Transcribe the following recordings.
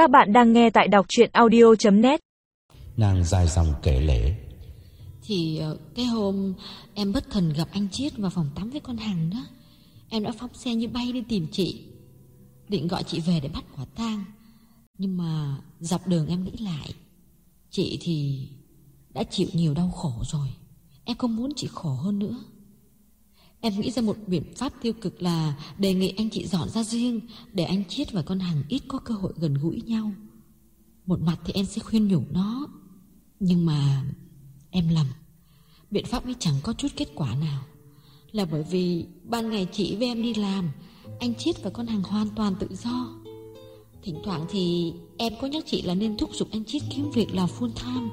Các bạn đang nghe tại đọc chuyện audio.net Nàng dài dòng kể lễ Thì ờ, cái hôm em bất thần gặp anh Chiết vào phòng tắm với con Hằng đó Em đã phóng xe như bay đi tìm chị Định gọi chị về để bắt quả tang. Nhưng mà dọc đường em nghĩ lại Chị thì đã chịu nhiều đau khổ rồi. Em không muốn chị khổ hơn nữa Em nghĩ ra một biện pháp tiêu cực là đề nghị anh chị dọn ra riêng để anh Chiết và con Hằng ít có cơ hội gần gũi nhau. Một mặt thì em sẽ khuyên nhủ nó, nhưng mà em lầm. Biện pháp ấy chẳng có chút kết quả nào. Là bởi vì ban ngày chị với em đi làm, anh Chiết và con Hằng hoàn toàn tự do. Thỉnh thoảng thì em có nhắc chị là nên thúc giục anh Chiết kiếm việc làm full time.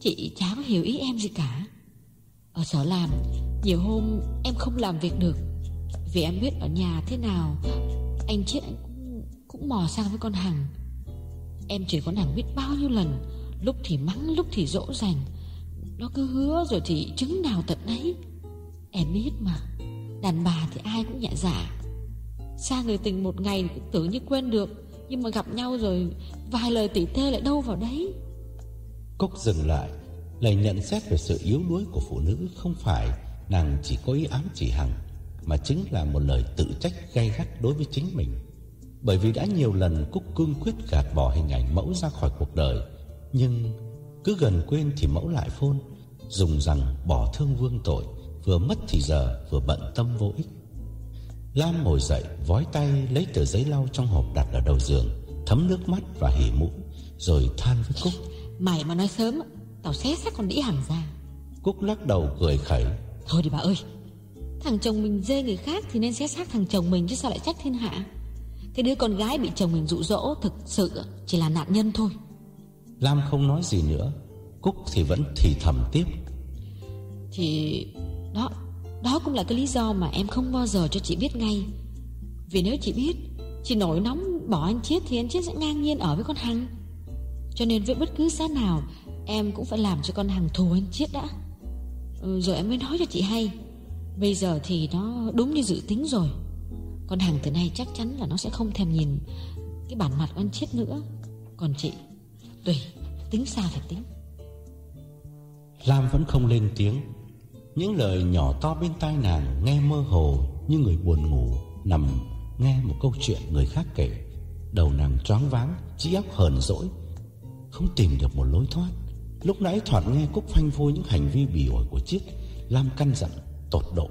Chị chả có hiểu ý em gì cả. Ở sở làm nhiều hôm em không làm việc được. Vì em biết ở nhà thế nào Anh chết anh cũng, cũng mò sang với con Hằng. Em chỉ có nàng biết bao nhiêu lần Lúc thì mắng lúc thì dỗ dành. Nó cứ hứa rồi thì chứng nào tận đấy Em biết mà Đàn bà thì ai cũng nhẹ dạ. Xa người tình một ngày cũng tưởng như quên được Nhưng mà gặp nhau rồi Vài lời tỉ tê lại đâu vào đấy. Cúc dừng lại Lời nhận xét về sự yếu đuối của phụ nữ Không phải nàng chỉ có ý ám chỉ Hằng Mà chính là một lời tự trách gay gắt đối với chính mình. Bởi vì đã nhiều lần Cúc cương quyết gạt bỏ hình ảnh mẫu ra khỏi cuộc đời Nhưng cứ gần quên thì mẫu lại phôn Dùng rằng bỏ thương vương tội Vừa mất thì giờ vừa bận tâm vô ích. Lam ngồi dậy Vói tay lấy tờ giấy lau trong hộp đặt ở đầu giường Thấm nước mắt và hỉ mũi Rồi than với Cúc. Mày mà nói sớm Tao xé xác con đĩ hằng ra. Cúc lắc đầu cười khẩy Thôi đi bà ơi Thằng chồng mình dê người khác thì nên xé xác thằng chồng mình Chứ sao lại trách thiên hạ? Cái đứa con gái bị chồng mình dụ dỗ Thực sự chỉ là nạn nhân thôi. Lam không nói gì nữa Cúc thì vẫn thì thầm tiếp. Thì đó Đó cũng là cái lý do mà em không bao giờ cho chị biết ngay. Vì nếu chị biết Chị nổi nóng bỏ anh chết Thì anh chết sẽ ngang nhiên ở với con Hằng. Cho nên với bất cứ giá nào Em cũng phải làm cho con Hằng thù anh chết đã Ừ, rồi em mới nói cho chị hay. Bây giờ thì nó đúng như dự tính rồi. Con hàng từ nay chắc chắn là nó sẽ không thèm nhìn Cái bản mặt con chết nữa. Còn chị, Tùy, Tính sao phải tính. Lam vẫn không lên tiếng. Những lời nhỏ to bên tai nàng Nghe mơ hồ như người buồn ngủ Nằm nghe một câu chuyện người khác kể. Đầu nàng choáng váng, Trí óc hờn dỗi, Không tìm được một lối thoát. Lúc nãy thoạt nghe Cúc phanh phui những hành vi bỉ ổi của Chiết Lam căn giận, tột độ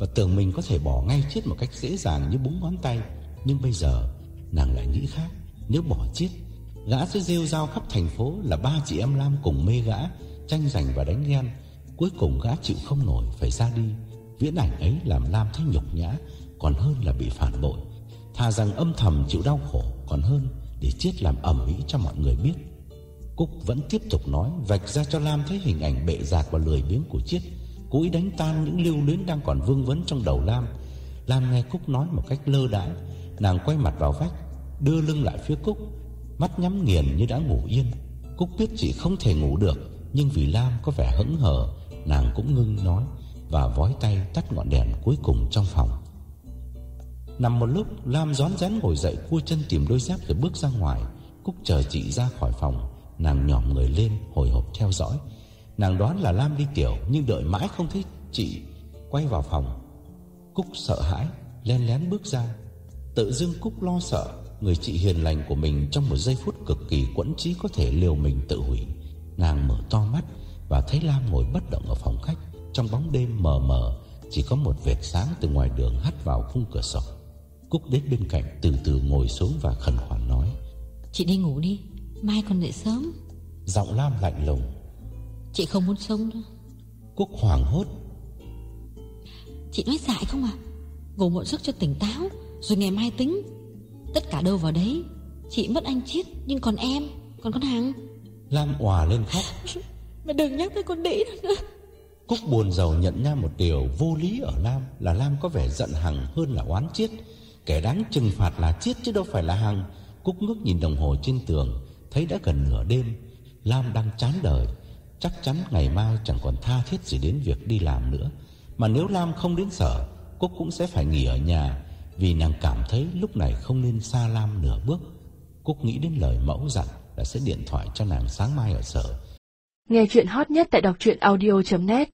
Và tưởng mình có thể bỏ ngay Chiết một cách dễ dàng như búng ngón tay. Nhưng bây giờ nàng lại nghĩ khác. Nếu bỏ Chiết Gã sẽ rêu rao khắp thành phố là ba chị em Lam cùng mê gã Tranh giành và đánh ghen. Cuối cùng gã chịu không nổi phải ra đi. Viễn ảnh ấy làm Lam thấy nhục nhã Còn hơn là bị phản bội. Thà rằng âm thầm chịu đau khổ Còn hơn để chết làm ẩm ý cho mọi người biết. Cúc vẫn tiếp tục nói, Vạch ra cho Lam thấy hình ảnh bệ giạc và lười biếng của Chiết. Cố ý đánh tan những lưu luyến đang còn vương vấn trong đầu Lam. Lam nghe Cúc nói một cách lơ đãng. Nàng quay mặt vào vách, Đưa lưng lại phía Cúc, Mắt nhắm nghiền như đã ngủ yên. Cúc biết chị không thể ngủ được, Nhưng vì Lam có vẻ hững hờ, Nàng cũng ngưng nói Và vói tay tắt ngọn đèn cuối cùng trong phòng. Nằm một lúc, Lam rón rén ngồi dậy, Cua chân tìm đôi dép rồi bước ra ngoài. Cúc chờ chị ra khỏi phòng. Nàng nhỏ người lên, hồi hộp theo dõi. Nàng đoán là Lam đi tiểu, Nhưng đợi mãi không thấy chị, Quay vào phòng. Cúc sợ hãi len lén bước ra. Tự dưng Cúc lo sợ, Người chị hiền lành của mình Trong một giây phút cực kỳ quẫn trí Có thể liều mình tự hủy. Nàng mở to mắt Và thấy Lam ngồi bất động ở phòng khách. Trong bóng đêm mờ mờ, Chỉ có một vệt sáng từ ngoài đường hắt vào khung cửa sổ. Cúc đến bên cạnh từ từ ngồi xuống và khẩn khoản nói. Chị đi ngủ đi. Mai còn dậy sớm. Giọng Lam lạnh lùng. Chị không muốn sống nữa. Cúc hoảng hốt. Chị nói dại không à Ngủ một giấc cho tỉnh táo Rồi ngày mai tính. Tất cả đâu vào đấy. Chị mất anh chết Nhưng còn em Còn con Hằng. Lam òa lên khóc. Mà đừng nhắc tới con đĩ nữa. Cúc buồn giàu nhận ra một điều vô lý ở Lam Là Lam có vẻ giận Hằng hơn là oán Chiết Kẻ đáng trừng phạt là Chiết chứ đâu phải là Hằng. Cúc ngước nhìn đồng hồ trên tường Thấy đã gần nửa đêm, Lam đang chán đời. Chắc chắn ngày mai chẳng còn tha thiết gì đến việc đi làm nữa. Mà nếu Lam không đến sở Cúc cũng sẽ phải nghỉ ở nhà, Vì nàng cảm thấy lúc này không nên xa Lam nửa bước. Cúc nghĩ đến lời mẫu dặn là sẽ điện thoại cho nàng sáng mai ở sở. Nghe chuyện hot nhất tại đọc audio.net